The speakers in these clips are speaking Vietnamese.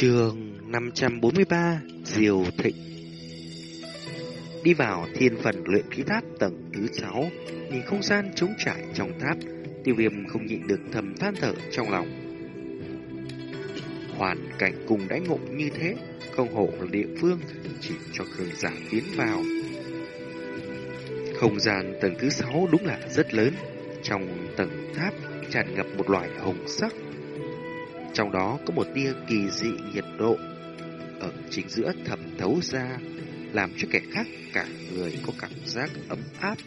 Trường 543 Diều Thịnh. Đi vào thiên phần luyện khí tháp tầng thứ 6 Nhìn không gian trống trải trong tháp, Tiêu viêm không nhịn được thầm than thở trong lòng. Hoàn cảnh cùng đãi ngộ như thế, Không hộ địa phương Chỉ cho cường giả tiến vào. Không gian tầng thứ 6 đúng là rất lớn, Trong tầng tháp tràn ngập một loại hồng sắc trong đó có một tia kỳ dị nhiệt độ ở chính giữa thẩm thấu ra, làm cho kẻ khác cả người có cảm giác ấm áp.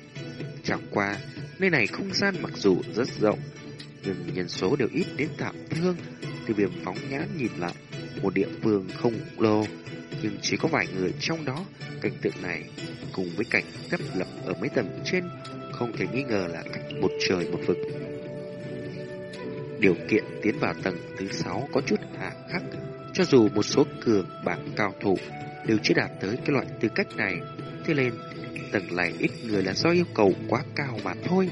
Chẳng qua, nơi này không gian mặc dù rất rộng, nhưng nhân số đều ít đến thảm thương. Từ viêm phóng nhãn nhìn lại, một địa phương không lô nhưng chỉ có vài người trong đó. Cảnh tượng này, cùng với cảnh tấp lập ở mấy tầng trên, không thể nghi ngờ là cách một trời một vực. Điều kiện tiến vào tầng thứ 6 có chút hạ khắc, cho dù một số cường bảng cao thủ đều chưa đạt tới cái loại tư cách này. Thế nên, tầng này ít người là do yêu cầu quá cao mà thôi.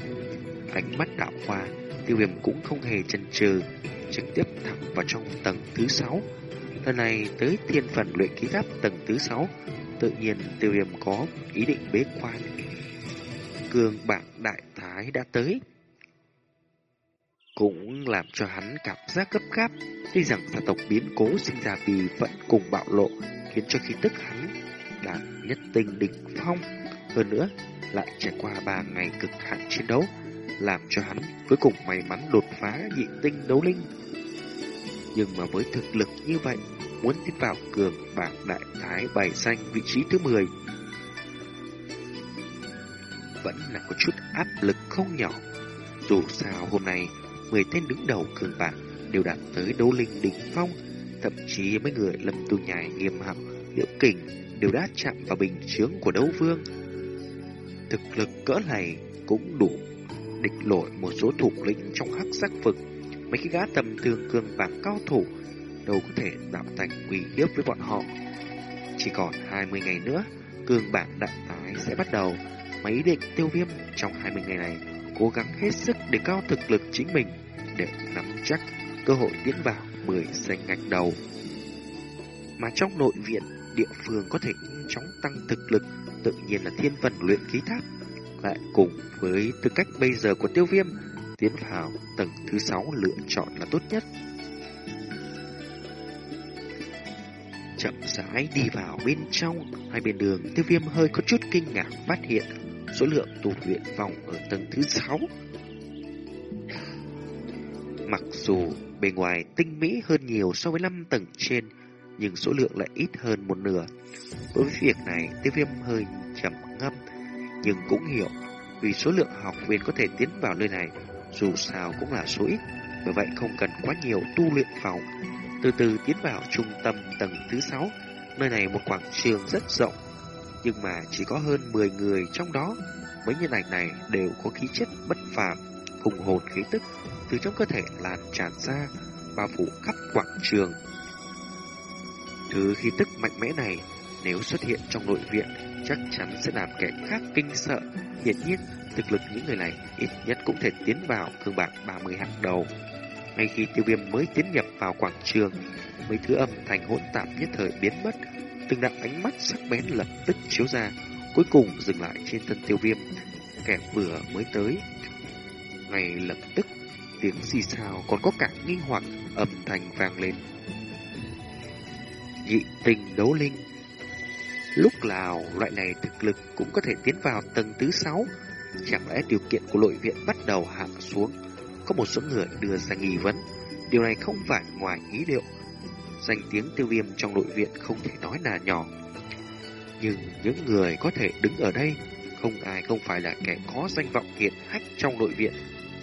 Ánh mắt đạo hoa, tiêu viêm cũng không hề chần chừ, trực tiếp thẳng vào trong tầng thứ 6. Lần này tới thiên phần luyện ký tháp tầng thứ 6, tự nhiên tiêu viêm có ý định bế quan. Cường bảng đại thái đã tới, cũng làm cho hắn cảm giác gấp gáp. Tuy rằng gia tộc biến cố sinh ra vì vận cùng bạo lộ, khiến cho khí tức hắn đạt nhất tinh đỉnh phong. Hơn nữa, lại trải qua ba ngày cực hạn chiến đấu, làm cho hắn cuối cùng may mắn đột phá nhị tinh đấu linh. Nhưng mà với thực lực như vậy, muốn tiến vào cường bảng đại thái bài xanh vị trí thứ 10 vẫn là có chút áp lực không nhỏ. Dù sao hôm nay 10 tên đứng đầu cường bản đều đạt tới đấu linh đỉnh phong, thậm chí mấy người lâm tu nhài nghiêm hạo, liễu kình đều đã chạm vào bình chướng của đấu vương. Thực lực cỡ này cũng đủ địch lội một số thủ lĩnh trong hắc sắc vực. Mấy cái gã tầm thường cường bảng cao thủ đâu có thể tạo thành quỷ hiếp với bọn họ. Chỉ còn 20 ngày nữa, cường bảng đại tái sẽ bắt đầu. Mấy định tiêu viêm trong 20 ngày này cố gắng hết sức để cao thực lực chính mình để nắm chắc cơ hội tiến vào 10 danh ngạch đầu. Mà trong nội viện, địa phương có thể nhanh chóng tăng thực lực tự nhiên là thiên phần luyện khí tháp. Lại cùng với tư cách bây giờ của tiêu viêm, tiến vào tầng thứ 6 lựa chọn là tốt nhất. Chậm rãi đi vào bên trong, hai bên đường tiêu viêm hơi có chút kinh ngạc phát hiện số lượng tu luyện vòng ở tầng thứ 6. Mặc dù bề ngoài tinh mỹ hơn nhiều so với 5 tầng trên, nhưng số lượng lại ít hơn một nửa. Đối với việc này, tiêu viêm hơi trầm ngâm, nhưng cũng hiểu vì số lượng học viên có thể tiến vào nơi này dù sao cũng là số ít, bởi vậy không cần quá nhiều tu luyện phòng. Từ từ tiến vào trung tâm tầng thứ 6, nơi này một quảng trường rất rộng, nhưng mà chỉ có hơn 10 người trong đó. Mấy nhân ảnh này đều có khí chất bất phàm, hùng hồn khí tức từ trong cơ thể lan tràn ra, bao phủ khắp quảng trường. Thứ khí tức mạnh mẽ này, nếu xuất hiện trong nội viện, chắc chắn sẽ làm kẻ khác kinh sợ. Hiển nhiên, thực lực những người này ít nhất cũng thể tiến vào cương bảng 30 hạng đầu. Ngay khi tiêu viêm mới tiến nhập vào quảng trường, mấy thứ âm thanh hỗn tạp nhất thời biến mất, từng đạo ánh mắt sắc bén lập tức chiếu ra, cuối cùng dừng lại trên thân tiêu viêm, kẻ vừa mới tới. Ngay lập tức, tiếng xì xào còn có cả nghi hoặc âm thanh vang lên. Nhị tình đấu linh. Lúc nào loại này thực lực cũng có thể tiến vào tầng thứ sáu. Chẳng lẽ điều kiện của nội viện bắt đầu hạ xuống? Có một số người đưa ra nghi vấn. Điều này không phải ngoài ý liệu. Danh tiếng tiêu viêm trong nội viện không thể nói là nhỏ. Nhưng những người có thể đứng ở đây, Không ai không phải là kẻ có danh vọng hiện hách trong nội viện.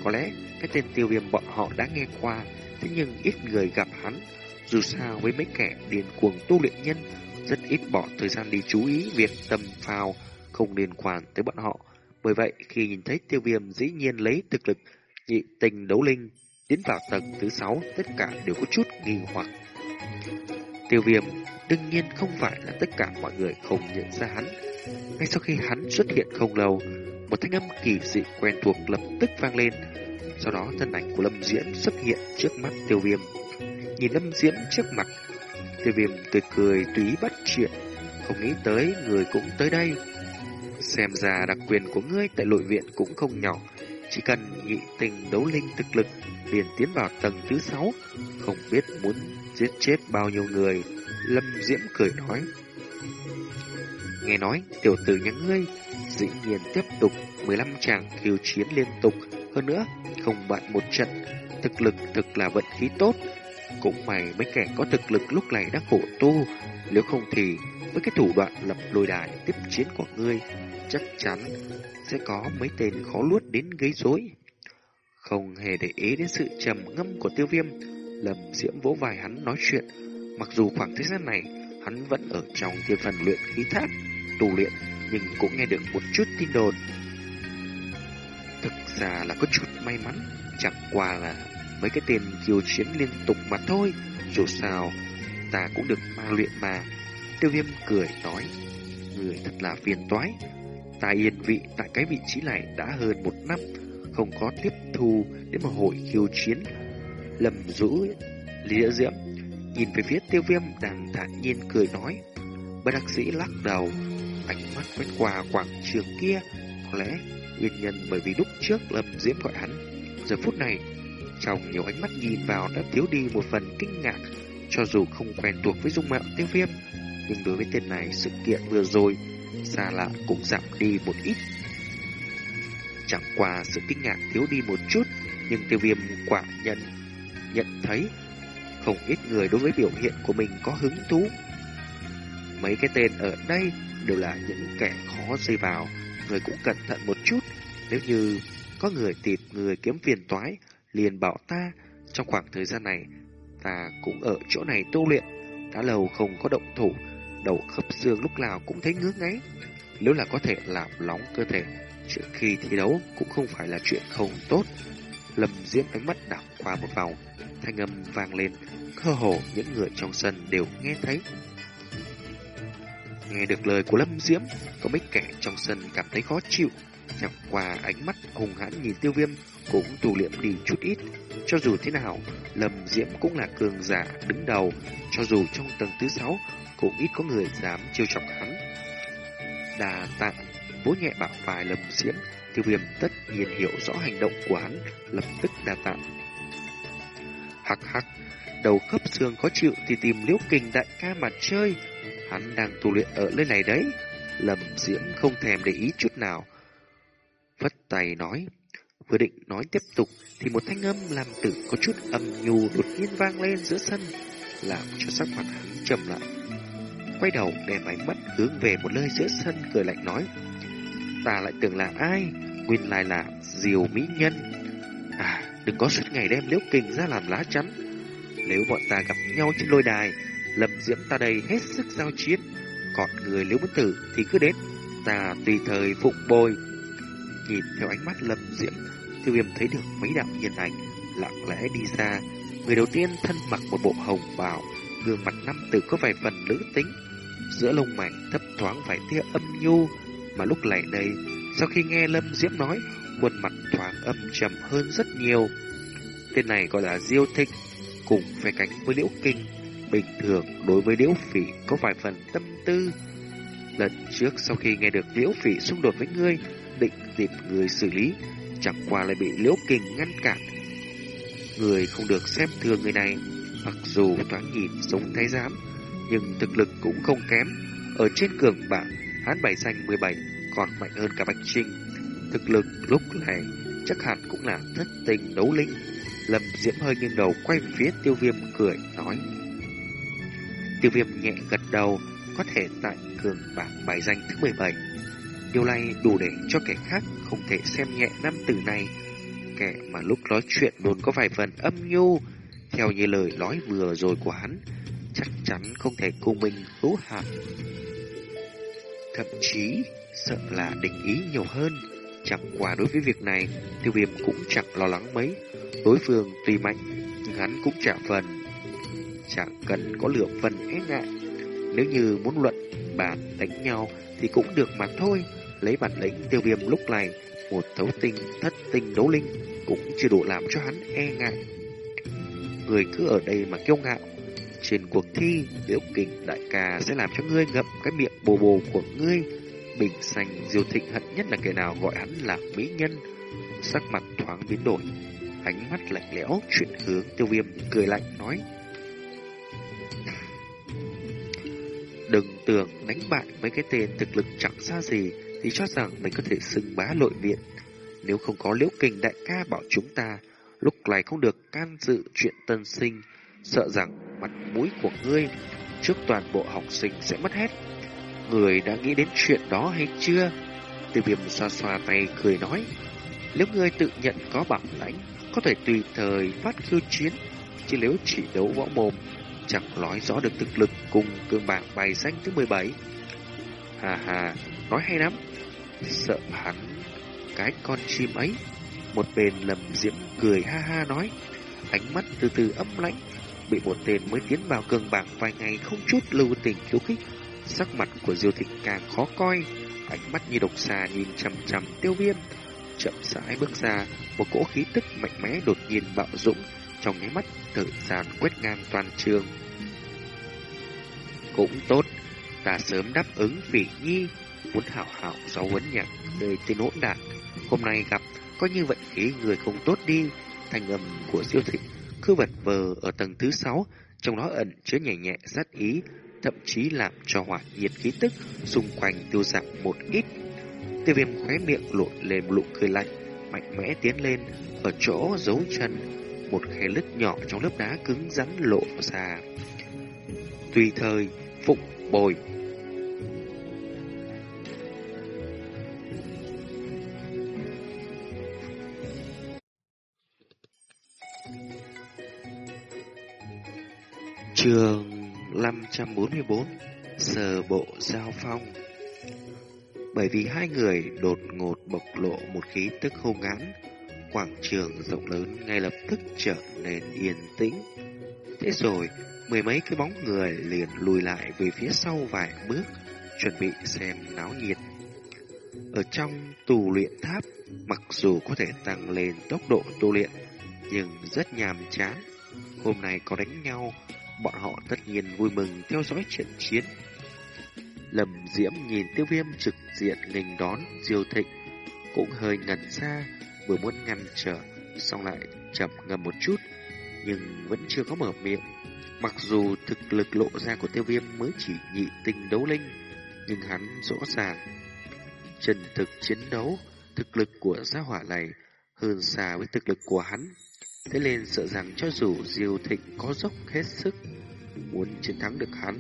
Có lẽ cái tên tiêu viêm bọn họ đã nghe qua Thế nhưng ít người gặp hắn. Dù sao với mấy kẻ điền cuồng tu luyện nhân Rất ít bỏ thời gian đi chú ý việc tầm phào Không liên quan tới bọn họ. Bởi vậy khi nhìn thấy tiêu viêm dĩ nhiên lấy thực lực nhị tình đấu linh Tiến vào tầng thứ sáu tất cả đều có chút nghi hoặc. Tiêu viêm đương nhiên không phải là tất cả mọi người không nhận ra hắn. Ngay sau khi hắn xuất hiện không lâu, một thanh âm kỳ dị quen thuộc lập tức vang lên. Sau đó thân ảnh của Lâm diễm xuất hiện trước mắt tiêu viêm. Nhìn Lâm diễm trước mặt, Tiêu viêm cười cười túy bắt chuyện, không nghĩ tới người cũng tới đây. Xem ra đặc quyền của ngươi tại nội viện cũng không nhỏ, chỉ cần nhị tình đấu linh thực lực liền tiến vào tầng thứ sáu, không biết muốn giết chết bao nhiêu người. Lâm Diễm cười nói. Nghe nói, tiểu tử nhà ngươi dĩ nhiên tiếp tục 15 tràng khiêu chiến liên tục, hơn nữa không bận một trận, thực lực thực là vận khí tốt. Cũng mày mấy kẻ có thực lực lúc này đã khổ tu, nếu không thì với cái thủ đoạn lập lôi đài tiếp chiến của ngươi, chắc chắn sẽ có mấy tên khó luốt đến gây rối. Không hề để ý đến sự trầm ngâm của tiêu viêm, lầm diễm vỗ vai hắn nói chuyện. Mặc dù khoảng thời gian này, hắn vẫn ở trong thiên phần luyện khí tháp, tu luyện, nhưng cũng nghe được một chút tin đồn. Thực ra là có chút may mắn, chẳng qua là mấy cái tên kiêu chiến liên tục mà thôi. Dù sao, ta cũng được ma luyện mà. Tiêu viêm cười nói, người thật là phiền toái. Ta yên vị tại cái vị trí này đã hơn một năm, không có tiếp thu đến một hội khiêu chiến. Lầm rũ lĩa diễm, nhìn về phía tiêu viêm đang thản nhiên cười nói. Bất đắc sĩ lắc đầu, ánh mắt quét qua quảng trường kia. Có lẽ nguyên nhân bởi vì lúc trước Lâm Diễm gọi hắn. Giờ phút này, trong nhiều ánh mắt nhìn vào đã thiếu đi một phần kinh ngạc, cho dù không quen thuộc với dung mạo tiêu viêm. Nhưng đối với tên này, sự kiện vừa rồi, xa lạ cũng giảm đi một ít. Chẳng qua sự kinh ngạc thiếu đi một chút, nhưng tiêu viêm quả nhận, nhận thấy không ít người đối với biểu hiện của mình có hứng thú. Mấy cái tên ở đây đều là những kẻ khó dây vào, người cũng cẩn thận một chút. Nếu như có người tìm người kiếm phiền toái, liền bảo ta, trong khoảng thời gian này, ta cũng ở chỗ này tu luyện, đã lâu không có động thủ, đầu khớp xương lúc nào cũng thấy ngứa ngáy. Nếu là có thể làm nóng cơ thể trước khi thi đấu cũng không phải là chuyện không tốt. Lâm Diễm ánh mắt đảo qua một vòng, thanh âm vang lên, cơ hồ những người trong sân đều nghe thấy. Nghe được lời của Lâm Diễm, có mấy kẻ trong sân cảm thấy khó chịu, Nhọc qua ánh mắt hùng hãn nhìn tiêu viêm cũng tù liệm đi chút ít. Cho dù thế nào, Lâm Diễm cũng là cường giả đứng đầu, cho dù trong tầng thứ sáu cũng ít có người dám chiêu chọc hắn. Đà tạng, vỗ nhẹ bả vai Lâm Diễm, tiêu viêm tất nhiên hiểu rõ hành động của hắn, lập tức đà tạng. Hắc hắc, đầu khớp xương khó chịu thì tìm liễu kình đại ca mà chơi. Hắn đang tu luyện ở nơi này đấy. Lâm Diễm không thèm để ý chút nào. Vất tay nói, vừa định nói tiếp tục thì một thanh âm làm tử có chút âm nhu đột nhiên vang lên giữa sân, làm cho sắc mặt hắn trầm lại. Quay đầu đem ánh mắt hướng về một nơi giữa sân cười lạnh nói, ta lại tưởng là ai, nguyên lai là diều mỹ nhân. À, đừng có suốt ngày đem liễu kình ra làm lá chắn. Nếu bọn ta gặp nhau trên lôi đài, lâm diễm ta đây hết sức giao chiến. Còn người nếu muốn tử thì cứ đến, ta tùy thời phụng bồi. Nhìn theo ánh mắt lâm diễm, tiêu viêm thấy được mấy đạo nhân ảnh lặng lẽ đi ra Người đầu tiên thân mặc một bộ hồng bào, gương mặt năm tử có vài phần nữ tính. Giữa lông mày thấp thoáng vài tia âm nhu, mà lúc này đây, sau khi nghe Lâm Diễm nói, khuôn mặt thoáng âm trầm hơn rất nhiều. Tên này gọi là Diêu Thịnh, cùng phe cánh với Liễu Kinh. Bình thường đối với Liễu Phỉ có vài phần tâm tư. Lần trước sau khi nghe được Liễu Phỉ xung đột với ngươi, định tìm người xử lý, chẳng qua lại bị Liễu kình ngăn cản. Người không được xem thường người này, mặc dù thoáng nhìn giống thái giám, nhưng thực lực cũng không kém. Ở trên cường bảng, hắn bảy danh 17 còn mạnh hơn cả Bạch Trinh. Thực lực lúc này chắc hẳn cũng là thất tình đấu linh. Lâm Diễm hơi nghiêng đầu quay về phía tiêu viêm cười nói. Tiêu viêm nhẹ gật đầu, có thể tại cường bảng bài danh thứ 17. Điều này đủ để cho kẻ khác không thể xem nhẹ năm từ này. Kẻ mà lúc nói chuyện luôn có vài phần âm nhu, theo như lời nói vừa rồi của hắn, chắc chắn không thể cùng mình hữu hạp. Thậm chí sợ là định ý nhiều hơn. Chẳng qua đối với việc này, tiêu viêm cũng chẳng lo lắng mấy. Đối phương tuy mạnh, nhưng hắn cũng trả phần. Chẳng cần có lượng phần e ngại. Nếu như muốn luận bàn đánh nhau thì cũng được mà thôi. Lấy bản lĩnh tiêu viêm lúc này, một thấu tinh, thất tinh đấu linh cũng chưa đủ làm cho hắn e ngại. Người cứ ở đây mà kiêu ngạo, trên cuộc thi, liễu kình đại ca sẽ làm cho ngươi ngậm cái miệng bồ bồ của ngươi. Bình xanh diêu thịnh hận nhất là kẻ nào gọi hắn là mỹ nhân. Sắc mặt thoáng biến đổi, ánh mắt lạnh lẽo chuyển hướng tiêu viêm cười lạnh nói. Tưởng đánh bại mấy cái tên thực lực chẳng xa gì thì cho rằng mình có thể xưng bá nội viện. Nếu không có liễu kình đại ca bảo chúng ta, lúc này không được can dự chuyện tân sinh, sợ rằng mặt mũi của ngươi trước toàn bộ học sinh sẽ mất hết. Người đã nghĩ đến chuyện đó hay chưa? Tiêu viêm xoa xoa tay cười nói, nếu ngươi tự nhận có bản lãnh, có thể tùy thời phát khiêu chiến, chứ nếu chỉ đấu võ mồm, chẳng nói rõ được thực lực cùng cương bạc bài danh thứ 17. Hà hà, nói hay lắm, sợ hắn cái con chim ấy. Một bên lầm diễm cười ha ha nói, ánh mắt từ từ ấm lãnh, bị một tên mới tiến vào cường bảng vài ngày không chút lưu tình khiêu khích. Sắc mặt của Diêu Thịnh càng khó coi, ánh mắt như độc xà nhìn chằm chằm tiêu viêm. Chậm rãi bước ra, một cỗ khí tức mạnh mẽ đột nhiên bạo dũng, trong nháy mắt tự gian quét ngang toàn trường. Cũng tốt, ta sớm đáp ứng vị nhi, muốn hảo hảo giáo huấn nhạc nơi tên hỗn đản. Hôm nay gặp, có như vận khí người không tốt đi, thành âm của siêu thịnh cứ vật vờ ở tầng thứ sáu, trong đó ẩn chứa nhẹ nhẹ sát ý, thậm chí làm cho hỏa nhiệt khí tức xung quanh tiêu giảm một ít. Tiêu viêm khóe miệng lộn lên một nụ cười lạnh, mạnh mẽ tiến lên, ở chỗ giấu chân, một khe lứt nhỏ trong lớp đá cứng rắn lộ ra. Tùy thời, phụng bồi Trường 544 Sở bộ giao phong Bởi vì hai người đột ngột bộc lộ một khí tức hung hãn, quảng trường rộng lớn ngay lập tức trở nên yên tĩnh. Thế rồi, mười mấy cái bóng người liền lùi lại về phía sau vài bước, chuẩn bị xem náo nhiệt. Ở trong tù luyện tháp, mặc dù có thể tăng lên tốc độ tu luyện, nhưng rất nhàm chán. Hôm nay có đánh nhau, bọn họ tất nhiên vui mừng theo dõi trận chiến. Lầm Diễm nhìn tiêu viêm trực diện nghênh đón diêu thịnh, cũng hơi ngẩn ra, vừa muốn ngăn trở, xong lại chậm ngầm một chút, nhưng vẫn chưa có mở miệng. Mặc dù thực lực lộ ra của tiêu viêm mới chỉ nhị tinh đấu linh, nhưng hắn rõ ràng. Trần thực chiến đấu, thực lực của gia hỏa này hơn xa với thực lực của hắn. Thế nên sợ rằng cho dù Diêu Thịnh có dốc hết sức, muốn chiến thắng được hắn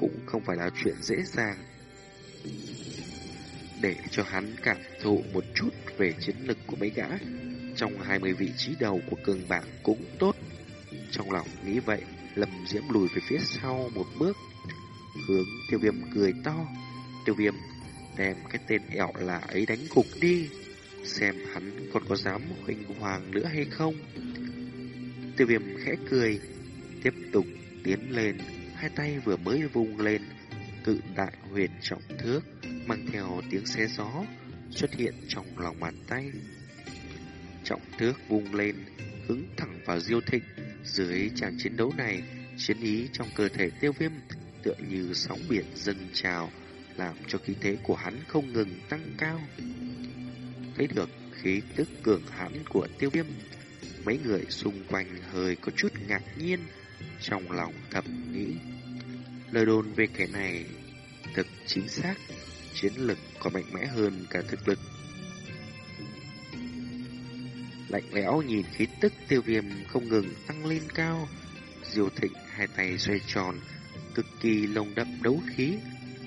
cũng không phải là chuyện dễ dàng. Để cho hắn cảm thụ một chút về chiến lực của mấy gã trong 20 vị trí đầu của cường bảng cũng tốt. Trong lòng nghĩ vậy, Lâm Diễm lùi về phía sau một bước, hướng tiêu viêm cười to. Tiêu viêm đem cái tên ẹo là ấy đánh gục đi, xem hắn còn có dám huynh hoàng nữa hay không. Tiêu viêm khẽ cười, tiếp tục tiến lên, hai tay vừa mới vung lên, cự đại huyền trọng thước, mang theo tiếng xé gió, xuất hiện trong lòng bàn tay. Trọng thước vung lên, hướng thẳng vào diêu thịnh. Dưới tràng chiến đấu này, chiến ý trong cơ thể tiêu viêm tựa như sóng biển dâng trào, làm cho khí thế của hắn không ngừng tăng cao. Thấy được khí tức cường hãn của tiêu viêm, mấy người xung quanh hơi có chút ngạc nhiên, trong lòng thầm nghĩ. Lời đồn về kẻ này thực chính xác, chiến lực còn mạnh mẽ hơn cả thực lực. Lạnh lẽo nhìn khí tức tiêu viêm không ngừng tăng lên cao, diều thịnh hai tay xoay tròn, cực kỳ lồng đậm đấu khí,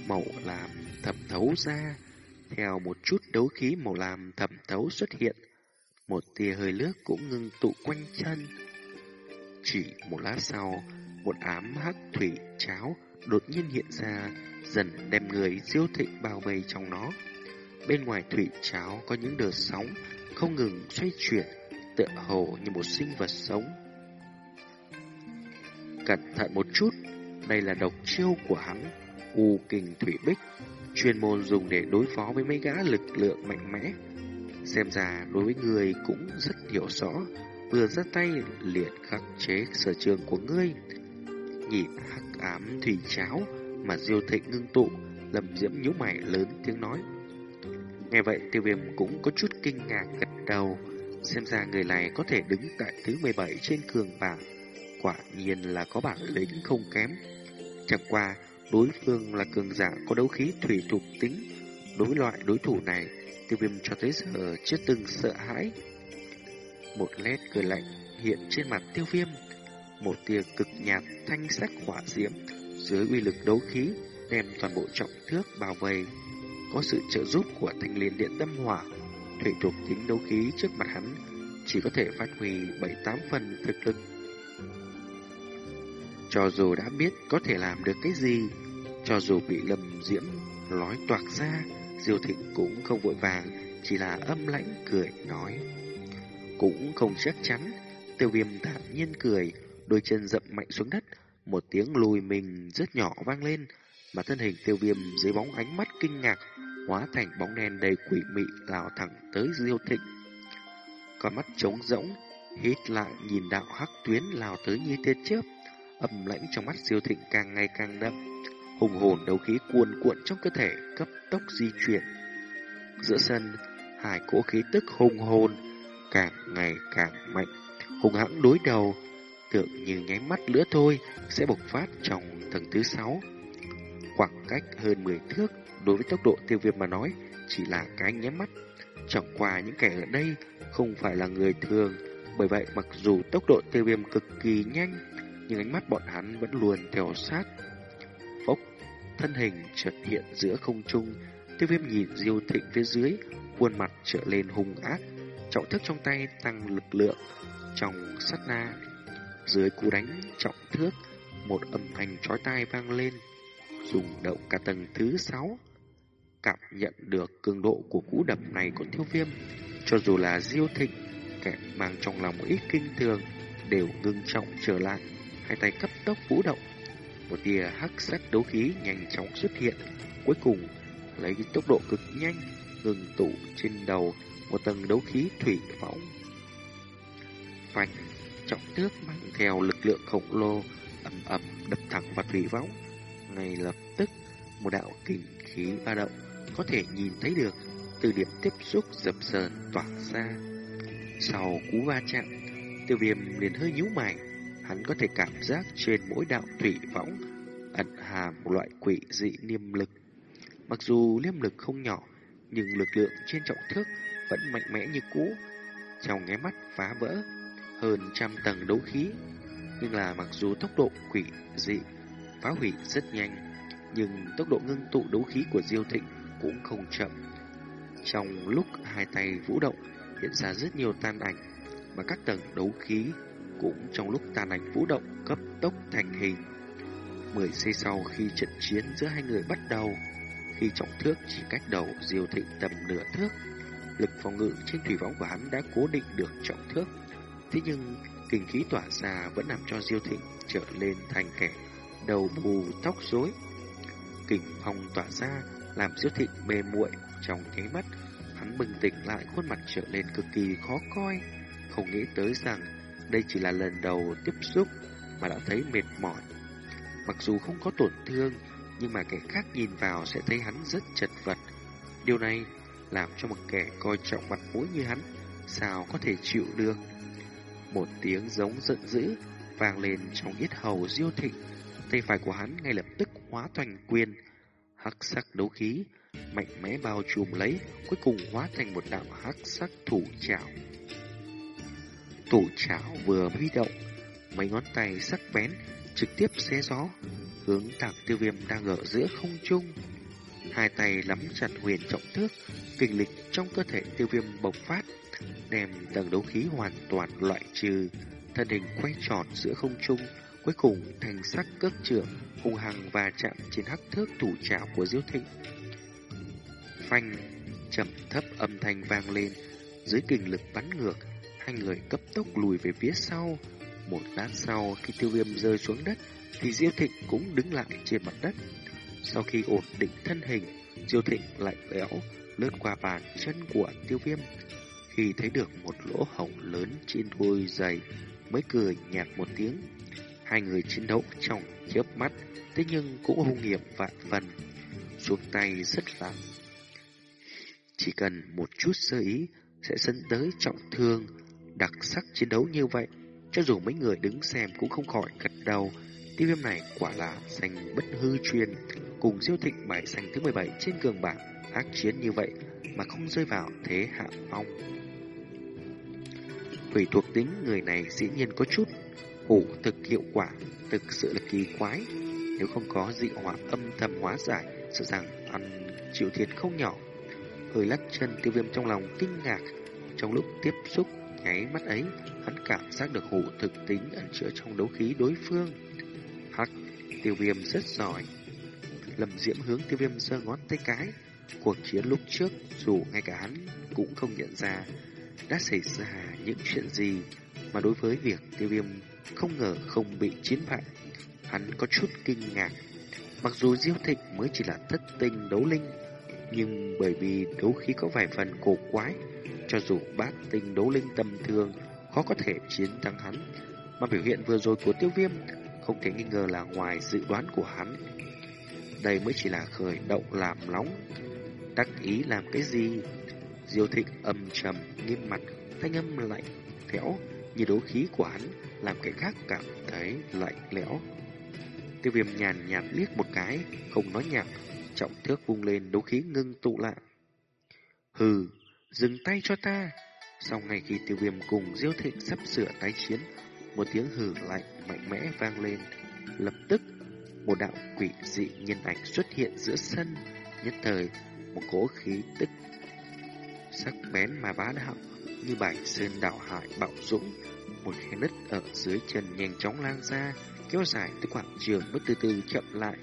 màu làm thẩm thấu ra, theo một chút đấu khí màu làm thẩm thấu xuất hiện, một tia hơi nước cũng ngừng tụ quanh chân. Chỉ một lát sau, một ám hắc thủy cháo đột nhiên hiện ra, dần đem người diêu thịnh bao vây trong nó. Bên ngoài thủy cháo có những đợt sóng không ngừng xoay chuyển, tựa hồ như một sinh vật sống. Cẩn thận một chút, đây là độc chiêu của hắn, U Kình Thủy Bích, chuyên môn dùng để đối phó với mấy gã lực lượng mạnh mẽ. Xem ra đối với người cũng rất hiểu rõ, vừa ra tay liền khắc chế sở trường của ngươi nhìn hắc ám thủy cháo mà diêu thịnh ngưng tụ, lầm diễm nhíu mày lớn tiếng nói. Nghe vậy tiêu viêm cũng có chút kinh ngạc gật đầu, xem ra người này có thể đứng tại thứ 17 trên cường bảng, quả nhiên là có bản lĩnh không kém. Chẳng qua, đối phương là cường giả có đấu khí thủy thuộc tính, đối loại đối thủ này, tiêu viêm cho tới giờ chưa từng sợ hãi. Một nét cười lạnh hiện trên mặt tiêu viêm, một tia cực nhạt thanh sắc hỏa diễm dưới uy lực đấu khí đem toàn bộ trọng thước bao vây. Có sự trợ giúp của thanh liên điện tâm hỏa, thủy thuộc tính đấu khí trước mặt hắn chỉ có thể phát huy bảy tám phần thực lực. Cho dù đã biết có thể làm được cái gì, cho dù bị lầm diễm lói toạc ra, Diêu Thịnh cũng không vội vàng, chỉ là âm lãnh cười nói. Cũng không chắc chắn, tiêu viêm thản nhiên cười, đôi chân dậm mạnh xuống đất, một tiếng lùi mình rất nhỏ vang lên, mà thân hình tiêu viêm dưới bóng ánh mắt kinh ngạc, hóa thành bóng đen đầy quỷ mị lao thẳng tới Diêu Thịnh. Con mắt trống rỗng, hít lại nhìn đạo hắc tuyến lao tới như tia chớp, âm lãnh trong mắt Diêu Thịnh càng ngày càng đậm, hùng hồn đấu khí cuồn cuộn trong cơ thể cấp tốc di chuyển. Giữa sân, hai cỗ khí tức hùng hồn càng ngày càng mạnh, hùng hãng đối đầu, tượng như nháy mắt lửa thôi sẽ bộc phát trong tầng thứ sáu. Khoảng cách hơn 10 thước đối với tốc độ tiêu viêm mà nói chỉ là cái nháy mắt. Chẳng qua những kẻ ở đây không phải là người thường, bởi vậy mặc dù tốc độ tiêu viêm cực kỳ nhanh, nhưng ánh mắt bọn hắn vẫn luôn theo sát. Phốc, thân hình chợt hiện giữa không trung, tiêu viêm nhìn diêu thịnh phía dưới, khuôn mặt trở lên hung ác, trọng thức trong tay tăng lực lượng trong sát na dưới cú đánh trọng thước, một âm thanh chói tai vang lên, rung động cả tầng thứ sáu. Cảm nhận được cường độ của cú đập này của thiếu viêm, cho dù là diêu thịnh, kẻ mang trong lòng một ít kinh thường, đều ngưng trọng trở lại, hai tay cấp tốc vũ động. Một tia hắc sắc đấu khí nhanh chóng xuất hiện, cuối cùng lấy tốc độ cực nhanh, ngừng tụ trên đầu một tầng đấu khí thủy phóng. Phanh trọng tước mang theo lực lượng khổng lồ ầm ầm đập thẳng vào thủy võng. Ngay lập tức, một đạo kình khí ba động có thể nhìn thấy được từ điểm tiếp xúc dập sờn tỏa ra. Sau cú va chạm, tiêu viêm liền hơi nhíu mày, hắn có thể cảm giác trên mỗi đạo thủy võng ẩn hàm một loại quỷ dị niêm lực. Mặc dù niêm lực không nhỏ, nhưng lực lượng trên trọng thước vẫn mạnh mẽ như cũ. Trong nháy mắt phá vỡ hơn trăm tầng đấu khí. Nhưng là mặc dù tốc độ quỷ dị phá hủy rất nhanh, nhưng tốc độ ngưng tụ đấu khí của Diêu Thịnh cũng không chậm. Trong lúc hai tay vũ động, hiện ra rất nhiều tan ảnh, và các tầng đấu khí cũng trong lúc tan ảnh vũ động cấp tốc thành hình. Mười giây sau khi trận chiến giữa hai người bắt đầu, khi trọng thước chỉ cách đầu Diêu Thịnh tầm nửa thước, lực phòng ngự trên thủy võng của hắn đã cố định được trọng thước. Thế nhưng, kinh khí tỏa ra vẫn làm cho Diêu Thịnh trở lên thành kẻ đầu bù tóc rối. Kình phong tỏa ra làm Diêu Thịnh mê muội trong nháy mắt, hắn bừng tỉnh lại khuôn mặt trở lên cực kỳ khó coi, không nghĩ tới rằng đây chỉ là lần đầu tiếp xúc mà đã thấy mệt mỏi. Mặc dù không có tổn thương, nhưng mà kẻ khác nhìn vào sẽ thấy hắn rất chật vật. Điều này làm cho một kẻ coi trọng mặt mũi như hắn sao có thể chịu được. Một tiếng giống giận dữ vang lên trong yết hầu diêu thịnh, tay phải của hắn ngay lập tức hóa thành quyền, hắc sắc đấu khí mạnh mẽ bao trùm lấy, cuối cùng hóa thành một đạo hắc sắc thủ chảo. Thủ chảo vừa huy động, mấy ngón tay sắc bén trực tiếp xé gió, hướng tạc tiêu viêm đang ở giữa không trung. Hai tay nắm chặt huyền trọng thước, kinh lịch trong cơ thể tiêu viêm bộc phát, đem tầng đấu khí hoàn toàn loại trừ, thân hình quay tròn giữa không trung, cuối cùng thành sắc cước trưởng hung hăng và chạm trên hắc thước thủ trảo của Diêu Thịnh. Phanh, trầm thấp âm thanh vang lên, dưới kình lực bắn ngược, hai người cấp tốc lùi về phía sau. Một lát sau, khi tiêu viêm rơi xuống đất, thì Diêu Thịnh cũng đứng lại trên mặt đất. Sau khi ổn định thân hình, Diêu Thịnh lại béo lướt qua bàn chân của tiêu viêm. Khi thấy được một lỗ hổng lớn trên đôi giày, mới cười nhạt một tiếng. Hai người chiến đấu trong chớp mắt, thế nhưng cũng hung hiểm vạn phần. Xuống tay rất là chỉ cần một chút sơ ý sẽ dẫn tới trọng thương, đặc sắc chiến đấu như vậy, cho dù mấy người đứng xem cũng không khỏi gật đầu. Tiêu viêm này quả là danh bất hư truyền, cùng siêu thịnh bài danh thứ 17 trên cường bảng ác chiến như vậy mà không rơi vào thế hạ phong. Thủy thuộc tính người này dĩ nhiên có chút hủ thực hiệu quả, thực sự là kỳ quái. Nếu không có dị hỏa âm thầm hóa giải, sợ rằng ăn chịu thiệt không nhỏ. Hơi lắc chân tiêu viêm trong lòng kinh ngạc, trong lúc tiếp xúc nháy mắt ấy, hắn cảm giác được hủ thực tính ẩn chứa trong đấu khí đối phương. Hắc, tiêu viêm rất giỏi. lầm Diễm hướng tiêu viêm giơ ngón tay cái. Cuộc chiến lúc trước, dù ngay cả hắn cũng không nhận ra đã xảy ra những chuyện gì, mà đối với việc tiêu viêm không ngờ không bị chiến bại, hắn có chút kinh ngạc. Mặc dù Diêu Thịnh mới chỉ là thất tinh đấu linh, nhưng bởi vì đấu khí có vài phần cổ quái, cho dù bát tinh đấu linh tầm thường khó có thể chiến thắng hắn, mà biểu hiện vừa rồi của tiêu viêm không thể nghi ngờ là ngoài dự đoán của hắn. Đây mới chỉ là khởi động làm nóng, đắc ý làm cái gì? Diêu thịnh âm trầm, nghiêm mặt, thanh âm lạnh, lẽo như đấu khí của hắn làm kẻ khác cảm thấy lạnh lẽo. Tiêu viêm nhàn nhạt liếc một cái, không nói nhạc, trọng thước vung lên đấu khí ngưng tụ lại. Hừ, dừng tay cho ta. Sau ngày khi tiêu viêm cùng diêu thịnh sắp sửa tái chiến, một tiếng hừ lạnh mạnh mẽ vang lên. Lập tức, một đạo quỷ dị nhân ảnh xuất hiện giữa sân, nhất thời một cỗ khí tức sắc bén mà bá đạo như bảy sơn đảo hải bạo dũng, một khe nứt ở dưới chân nhanh chóng lan ra, kéo dài tới quảng trường bước từ từ chậm lại.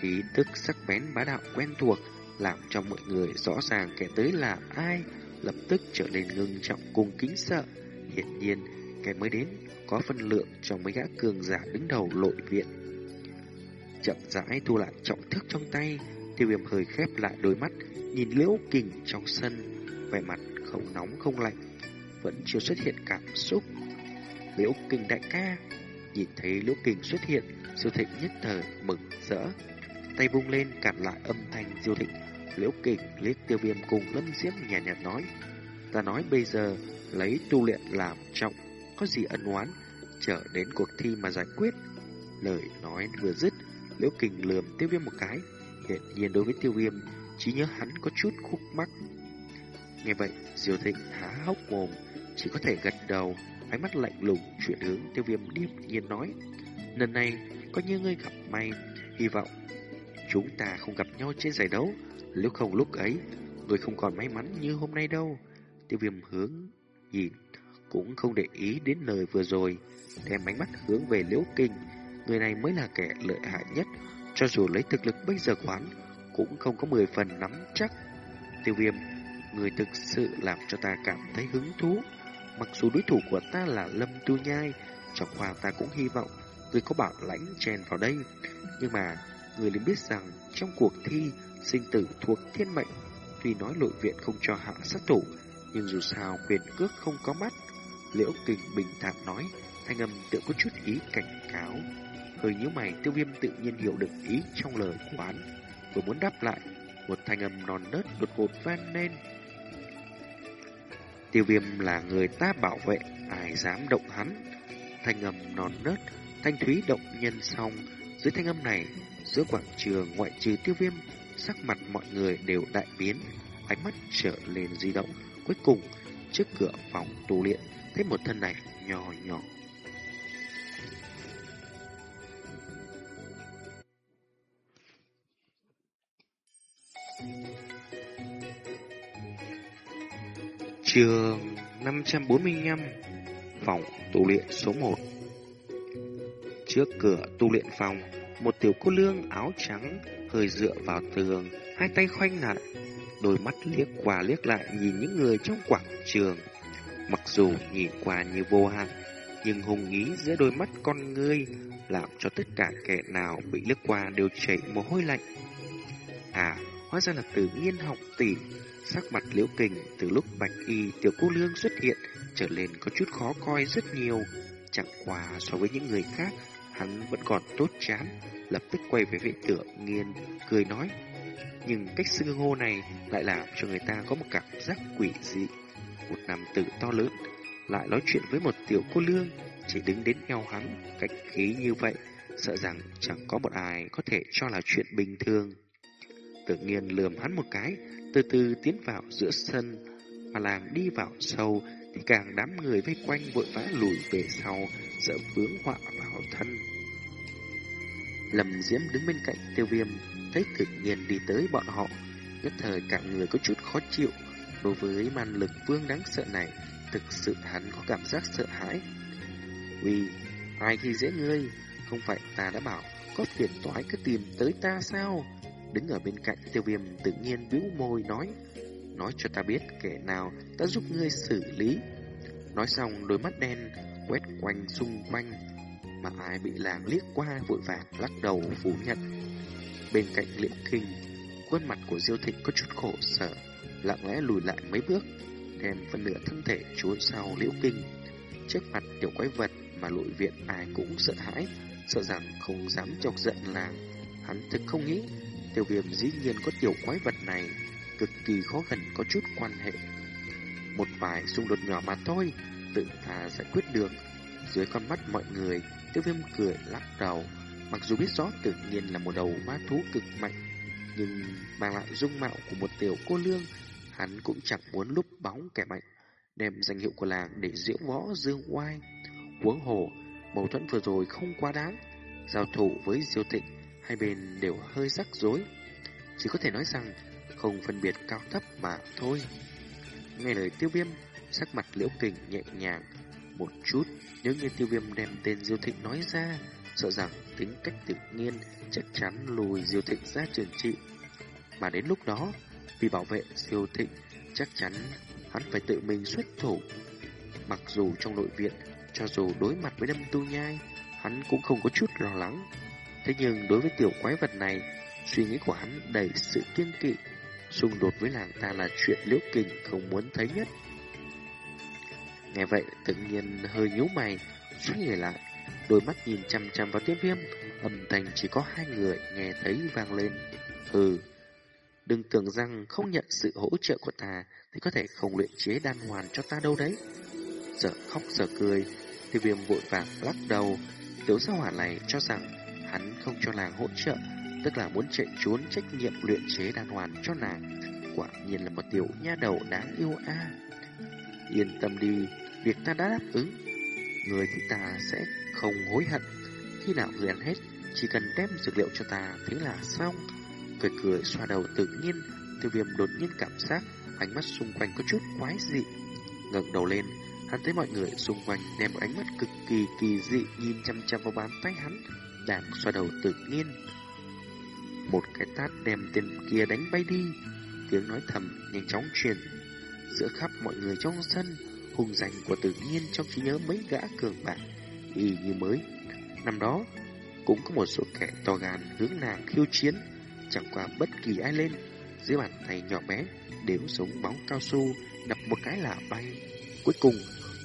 Khí tức sắc bén bá đạo quen thuộc, làm cho mọi người rõ ràng kẻ tới là ai, lập tức trở nên ngưng trọng cùng kính sợ. Hiển nhiên, kẻ mới đến có phân lượng trong mấy gã cường giả đứng đầu lội viện. Chậm rãi thu lại trọng thức trong tay, tiêu viêm hơi khép lại đôi mắt, nhìn liễu kình trong sân vẻ mặt không nóng không lạnh vẫn chưa xuất hiện cảm xúc. Liễu kình đại ca nhìn thấy liễu kình xuất hiện siêu thịnh nhất thời mừng rỡ. Tay vung lên cản lại âm thanh diêu thịnh. Liễu kình liếc tiêu viêm cùng lâm diễm nhẹ nhạt, nói ta nói bây giờ lấy tu luyện làm trọng có gì ân oán chờ đến cuộc thi mà giải quyết. Lời nói vừa dứt liễu kình lườm tiêu viêm một cái. Hiện nhiên đối với tiêu viêm trí nhớ hắn có chút khúc mắc nghe vậy, diêu thịnh há hốc mồm, chỉ có thể gật đầu, ánh mắt lạnh lùng chuyển hướng tiêu viêm điềm nhiên nói, lần này có như ngươi gặp may, hy vọng chúng ta không gặp nhau trên giải đấu. Nếu không lúc ấy người không còn may mắn như hôm nay đâu. Tiêu viêm hướng nhìn, cũng không để ý đến lời vừa rồi đem ánh mắt hướng về liễu kinh. Người này mới là kẻ lợi hại nhất, cho dù lấy thực lực bây giờ quán, cũng không có mười phần nắm chắc. Tiêu viêm người thực sự làm cho ta cảm thấy hứng thú. Mặc dù đối thủ của ta là lâm tu nhai chẳng qua ta cũng hy vọng người có bảo lãnh chen vào đây. Nhưng mà, người nên biết rằng trong cuộc thi, sinh tử thuộc thiên mệnh. Tuy nói nội viện không cho hạ sát thủ, nhưng dù sao quyền cước không có mắt. Liễu kình bình thản nói, thanh âm tự có chút ý cảnh cáo. Hơi nhíu mày, tiêu viêm tự nhiên hiểu được ý trong lời quán vừa muốn đáp lại, một thanh âm non nớt đột ngột vang lên tiêu viêm là người ta bảo vệ, ai dám động hắn. Thanh âm non nớt, thanh thúy động nhân song. dưới thanh âm này, giữa quảng trường ngoại trừ tiêu viêm, sắc mặt mọi người đều đại biến. Ánh mắt trở lên di động. Cuối cùng, trước cửa phòng tu luyện, thấy một thân này nhỏ nhỏ Trường 545 Phòng tu luyện số 1 Trước cửa tu luyện phòng, Một tiểu cô lương áo trắng Hơi dựa vào tường, Hai tay khoanh lại, Đôi mắt liếc qua liếc lại nhìn những người trong quảng trường. Mặc dù nhìn qua như vô hạn, Nhưng hùng ý giữa đôi mắt con ngươi Làm cho tất cả kẻ nào bị liếc qua đều chảy mồ hôi lạnh. À Hóa ra là tự nhiên học tỷ Sắc mặt liễu kình từ lúc bạch y tiểu cô lương xuất hiện trở lên có chút khó coi rất nhiều. Chẳng qua so với những người khác, hắn vẫn còn tốt chán, lập tức quay về vệ tưởng nghiên, cười nói. Nhưng cách xưng hô này lại làm cho người ta có một cảm giác quỷ dị. Một nam tử to lớn, lại nói chuyện với một tiểu cô lương, chỉ đứng đến eo hắn, cách khí như vậy, sợ rằng chẳng có một ai có thể cho là chuyện bình thường. Tự nhiên lườm hắn một cái, từ từ tiến vào giữa sân, mà làng đi vào sâu thì càng đám người vây quanh vội vã lùi về sau, sợ vướng họa vào thân. Lâm Diễm đứng bên cạnh tiêu viêm, thấy tự nhiên đi tới bọn họ, nhất thời cả người có chút khó chịu. Đối với man lực vương đáng sợ này, thực sự hắn có cảm giác sợ hãi. Vì, ai khi dễ ngươi, không phải ta đã bảo có phiền toái cứ tìm tới ta sao? Đứng ở bên cạnh tiêu viêm tự nhiên bĩu môi nói, nói cho ta biết kẻ nào đã giúp ngươi xử lý. Nói xong đôi mắt đen quét quanh xung quanh, mà ai bị làng liếc qua vội vàng lắc đầu phủ nhận. Bên cạnh liễu kinh, khuôn mặt của Diêu Thịnh có chút khổ sở, lặng lẽ lùi lại mấy bước, đem phần nửa thân thể trốn sau liễu kinh. Trước mặt tiểu quái vật mà nội viện ai cũng sợ hãi, sợ rằng không dám chọc giận làng. Hắn thực không nghĩ, tiểu viêm dĩ nhiên có tiểu quái vật này, cực kỳ khó khăn có chút quan hệ. Một vài xung đột nhỏ mà thôi, tự ta giải quyết được. Dưới con mắt mọi người, tiêu viêm cười lắc đầu, mặc dù biết rõ tự nhiên là một đầu ma thú cực mạnh, nhưng mang lại dung mạo của một tiểu cô lương, hắn cũng chẳng muốn lúc bóng kẻ mạnh, đem danh hiệu của làng để diễu võ dương oai. Huống hồ, mâu thuẫn vừa rồi không quá đáng, giao thủ với diêu tịnh, hai bên đều hơi rắc rối. Chỉ có thể nói rằng, không phân biệt cao thấp mà thôi. Nghe lời tiêu viêm, sắc mặt liễu kình nhẹ nhàng một chút, nếu như tiêu viêm đem tên diêu thịnh nói ra, sợ rằng tính cách tự nhiên chắc chắn lùi diêu thịnh ra trường trị. Mà đến lúc đó, vì bảo vệ diêu thịnh, chắc chắn hắn phải tự mình xuất thủ. Mặc dù trong nội viện cho dù đối mặt với đâm tu nhai, hắn cũng không có chút lo lắng. Thế nhưng đối với tiểu quái vật này, suy nghĩ của hắn đầy sự kiên kỵ. Xung đột với làng ta là chuyện liễu kình không muốn thấy nhất. Nghe vậy, tự nhiên hơi nhíu mày, xoay người lại, đôi mắt nhìn chăm chăm vào tiêu viêm, âm thanh chỉ có hai người nghe thấy vang lên. Hừ, đừng tưởng rằng không nhận sự hỗ trợ của ta thì có thể không luyện chế đan hoàn cho ta đâu đấy. Giờ khóc giờ cười, Tiêu viêm vội vàng lắc đầu, tiểu gia hỏa này cho rằng hắn không cho nàng hỗ trợ, tức là muốn chạy trốn trách nhiệm luyện chế đan hoàn cho nàng. Quả nhiên là một tiểu nha đầu đáng yêu a. Yên tâm đi, việc ta đã đáp ứng, người thì ta sẽ không hối hận. Khi nào người ăn hết, chỉ cần đem dược liệu cho ta, thế là xong. Cười cười xoa đầu tự nhiên, tiêu viêm đột nhiên cảm giác ánh mắt xung quanh có chút quái dị. ngẩng đầu lên, Hắn thấy mọi người xung quanh đem ánh mắt cực kỳ kỳ dị nhìn chăm chăm vào bàn tay hắn, đang xoa đầu tự nhiên. Một cái tát đem tên kia đánh bay đi, tiếng nói thầm nhanh chóng truyền giữa khắp mọi người trong sân, hùng danh của tự nhiên trong trí nhớ mấy gã cường bạc, y như mới. Năm đó, cũng có một số kẻ to gan hướng nàng khiêu chiến, chẳng qua bất kỳ ai lên, dưới bàn tay nhỏ bé đều sống bóng cao su, đập một cái là bay. Cuối cùng,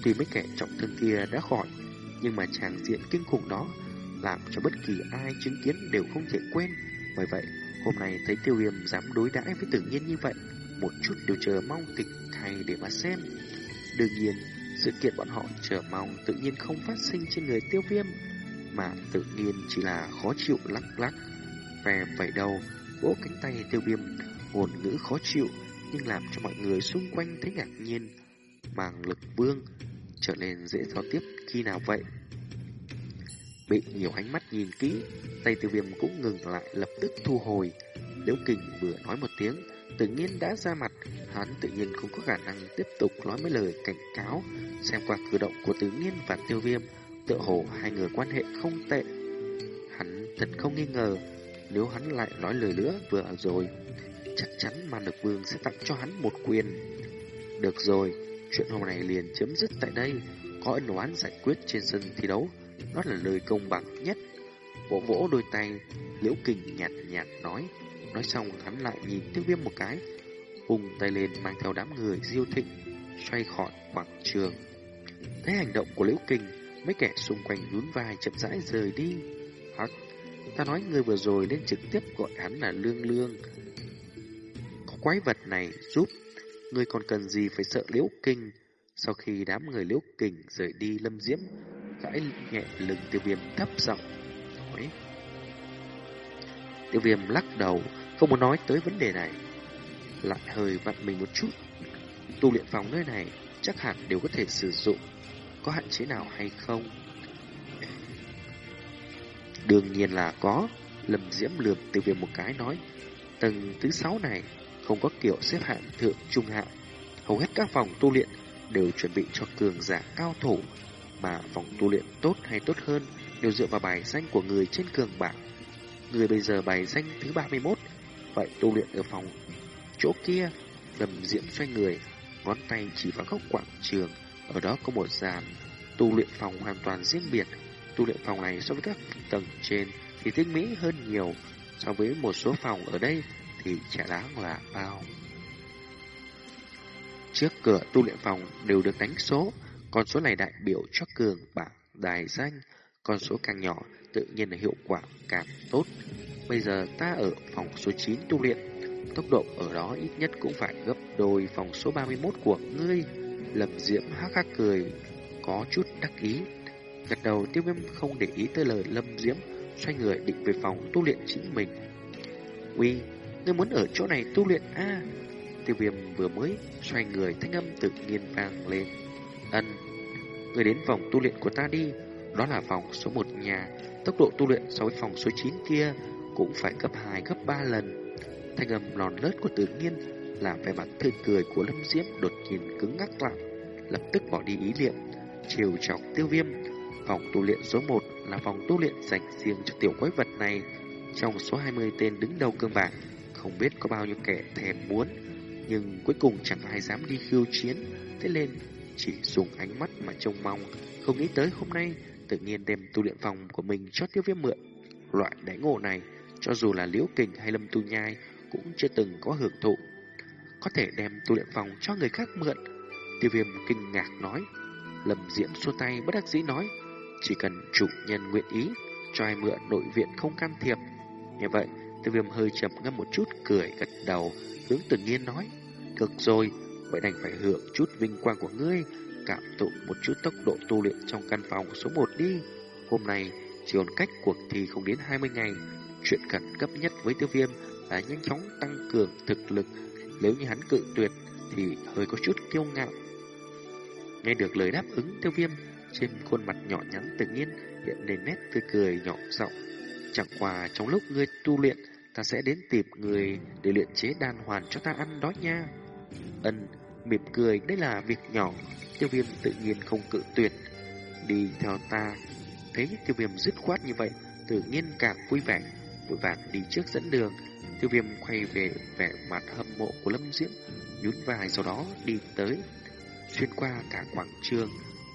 Tuy mấy kẻ trọng thương kia đã khỏi, nhưng mà tràng diện kinh khủng đó làm cho bất kỳ ai chứng kiến đều không thể quên. Bởi vậy, hôm nay thấy tiêu viêm dám đối đãi với tự nhiên như vậy, một chút đều chờ mong tịch thay để mà xem. Đương nhiên, sự kiện bọn họ chờ mong tự nhiên không phát sinh trên người tiêu viêm, mà tự nhiên chỉ là khó chịu lắc lắc, về vẩy đầu, vỗ cánh tay tiêu viêm, ngôn ngữ khó chịu, nhưng làm cho mọi người xung quanh thấy ngạc nhiên. Màng lực vương trở nên dễ giao tiếp khi nào vậy? Bị nhiều ánh mắt nhìn kỹ, tay tiêu viêm cũng ngừng lại lập tức thu hồi. Liễu kình vừa nói một tiếng, tự nhiên đã ra mặt, hắn tự nhiên không có khả năng tiếp tục nói mấy lời cảnh cáo. Xem qua cử động của tự nhiên và tiêu viêm, tựa hồ hai người quan hệ không tệ. Hắn thật không nghi ngờ, nếu hắn lại nói lời nữa vừa rồi, chắc chắn mà lực vương sẽ tặng cho hắn một quyền. Được rồi, Chuyện hôm nay liền chấm dứt tại đây, có ân oán giải quyết trên sân thi đấu, đó là lời công bằng nhất. Vỗ vỗ đôi tay, Liễu Kình nhạt nhạt nói, nói xong hắn lại nhìn Tiêu Viêm một cái, hùng tay lên mang theo đám người diêu thịnh, xoay khỏi quảng trường. Thấy hành động của Liễu Kình, mấy kẻ xung quanh nhún vai chậm rãi rời đi. Hắc, ta nói người vừa rồi nên trực tiếp gọi hắn là Lương Lương. Có quái vật này giúp, người còn cần gì phải sợ liễu kình? Sau khi đám người liễu kình rời đi lâm diễm, gãi nhẹ lưng tiêu viêm thấp giọng nói. Tiêu viêm lắc đầu, không muốn nói tới vấn đề này. Lại hơi vặn mình một chút. Tu luyện phòng nơi này chắc hẳn đều có thể sử dụng. Có hạn chế nào hay không? Đương nhiên là có. Lâm Diễm lườm tiêu viêm một cái nói. Tầng thứ sáu này không có kiểu xếp hạng thượng trung hạ. Hầu hết các phòng tu luyện đều chuẩn bị cho cường giả cao thủ, mà phòng tu luyện tốt hay tốt hơn đều dựa vào bài danh của người trên cường bảng. Người bây giờ bài danh thứ 31, vậy tu luyện ở phòng chỗ kia, lầm Diễm xoay người, ngón tay chỉ vào góc quảng trường, ở đó có một dàn tu luyện phòng hoàn toàn riêng biệt. Tu luyện phòng này so với các tầng trên thì tinh mỹ hơn nhiều, so với một số phòng ở đây thì chả đáng là bao. Trước cửa tu luyện phòng đều được đánh số, con số này đại biểu cho cường bảng đài danh, con số càng nhỏ tự nhiên là hiệu quả càng tốt. Bây giờ ta ở phòng số 9 tu luyện, tốc độ ở đó ít nhất cũng phải gấp đôi phòng số 31 của ngươi. Lâm Diễm hắc hắc cười, có chút đắc ý. Gật đầu tiêu viêm không để ý tới lời Lâm Diễm, xoay người định về phòng tu luyện chính mình. Uy, ngươi muốn ở chỗ này tu luyện a à? Tiêu viêm vừa mới xoay người thanh âm tự nhiên vang lên. Ân, người đến phòng tu luyện của ta đi. Đó là phòng số 1 nhà. Tốc độ tu luyện so với phòng số 9 kia cũng phải gấp 2, gấp 3 lần. Thanh âm lòn lớt của tử nhiên làm vẻ mặt tươi cười của Lâm Diễm đột nhiên cứng ngắc lại. Lập tức bỏ đi ý niệm, chiều chọc tiêu viêm. Phòng tu luyện số 1 là phòng tu luyện dành riêng cho tiểu quái vật này. Trong số 20 tên đứng đầu cương bảng, không biết có bao nhiêu kẻ thèm muốn nhưng cuối cùng chẳng ai dám đi khiêu chiến, thế nên chỉ dùng ánh mắt mà trông mong, không nghĩ tới hôm nay tự nhiên đem tu luyện phòng của mình cho tiêu viêm mượn. Loại đáy ngộ này, cho dù là liễu kình hay lâm tu nhai, cũng chưa từng có hưởng thụ. Có thể đem tu luyện phòng cho người khác mượn. Tiêu viêm kinh ngạc nói. Lâm diễm xua tay bất đắc dĩ nói, chỉ cần chủ nhân nguyện ý, cho ai mượn nội viện không can thiệp. Như vậy, tiêu viêm hơi chậm ngâm một chút, cười gật đầu, hướng tự nhiên nói. cực rồi, vậy đành phải hưởng chút vinh quang của ngươi, cảm thụ một chút tốc độ tu luyện trong căn phòng số 1 đi. Hôm nay, chỉ còn cách cuộc thi không đến 20 ngày. Chuyện cần cấp nhất với tiêu viêm là nhanh chóng tăng cường thực lực. Nếu như hắn cự tuyệt thì hơi có chút kiêu ngạo. Nghe được lời đáp ứng tiêu viêm, trên khuôn mặt nhỏ nhắn tự nhiên hiện lên nét tươi cười nhỏ giọng. Chẳng qua trong lúc ngươi tu luyện, ta sẽ đến tìm người để luyện chế đan hoàn cho ta ăn đó nha. Ân, mỉm cười, đây là việc nhỏ, tiêu viêm tự nhiên không cự tuyệt. Đi theo ta, thấy tiêu viêm dứt khoát như vậy, tự nhiên càng vui vẻ, vội vàng đi trước dẫn đường. Tiêu viêm quay về vẻ mặt hâm mộ của Lâm Diễm, nhún vai sau đó đi tới. Xuyên qua cả quảng trường,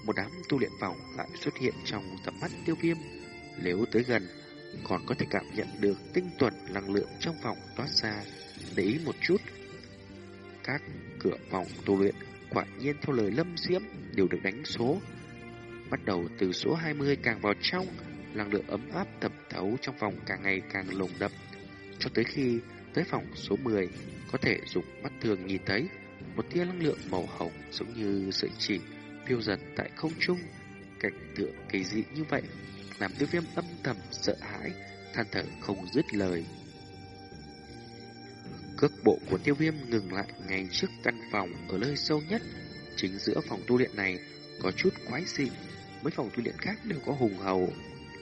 một đám tu luyện phòng lại xuất hiện trong tầm mắt tiêu viêm. Nếu tới gần, còn có thể cảm nhận được tinh tuần năng lượng trong phòng toát ra. Để ý một chút, các cửa phòng tu luyện quả nhiên theo lời Lâm Diễm đều được đánh số. Bắt đầu từ số 20 càng vào trong, năng lượng ấm áp thẩm thấu trong phòng càng ngày càng lồng đậm, cho tới khi tới phòng số 10 có thể dùng mắt thường nhìn thấy một tia năng lượng màu hồng giống như sợi chỉ phiêu dần tại không trung. Cảnh tượng kỳ dị như vậy làm tiêu viêm âm thầm sợ hãi, than thở không dứt lời. Cước bộ của tiêu viêm ngừng lại ngay trước căn phòng ở nơi sâu nhất. Chính giữa phòng tu luyện này có chút quái dị, mấy phòng tu luyện khác đều có hùng hầu.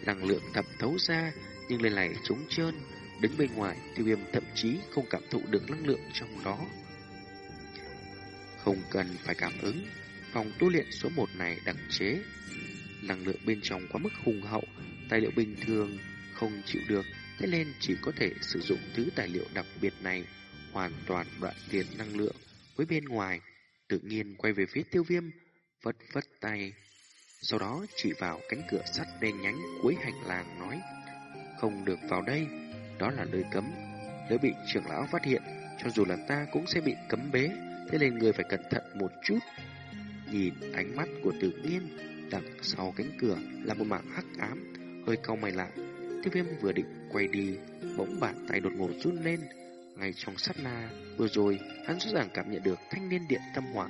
Năng lượng thẩm thấu ra, nhưng lên này trống trơn, đứng bên ngoài tiêu viêm thậm chí không cảm thụ được năng lượng trong đó. Không cần phải cảm ứng, phòng tu luyện số 1 này đặc chế năng lượng bên trong quá mức hùng hậu, tài liệu bình thường không chịu được, thế nên chỉ có thể sử dụng thứ tài liệu đặc biệt này, hoàn toàn đoạn tiền năng lượng với bên ngoài, tự nhiên quay về phía tiêu viêm, vất vất tay. Sau đó chỉ vào cánh cửa sắt đen nhánh cuối hành lang nói, không được vào đây, đó là nơi cấm. Nếu bị trưởng lão phát hiện, cho dù là ta cũng sẽ bị cấm bế, thế nên người phải cẩn thận một chút. Nhìn ánh mắt của tự nhiên, Đằng sau cánh cửa là một mảng hắc ám, hơi cau mày lại. Tiêu viêm vừa định quay đi, bỗng bàn tay đột ngột run lên. Ngay trong sát na, vừa rồi, hắn rõ ràng cảm nhận được thanh niên điện tâm hỏa.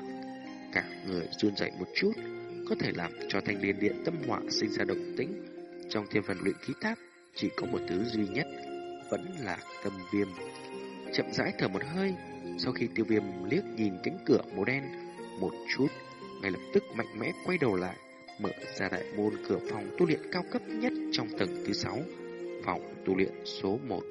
Cả người run rẩy một chút, có thể làm cho thanh niên điện tâm hỏa sinh ra động tĩnh. Trong thiên phần luyện khí tháp, chỉ có một thứ duy nhất, vẫn là tâm viêm. Chậm rãi thở một hơi, sau khi tiêu viêm liếc nhìn cánh cửa màu đen một chút, ngay lập tức mạnh mẽ quay đầu lại, mở ra đại môn cửa phòng tu luyện cao cấp nhất trong tầng thứ sáu, phòng tu luyện số 1.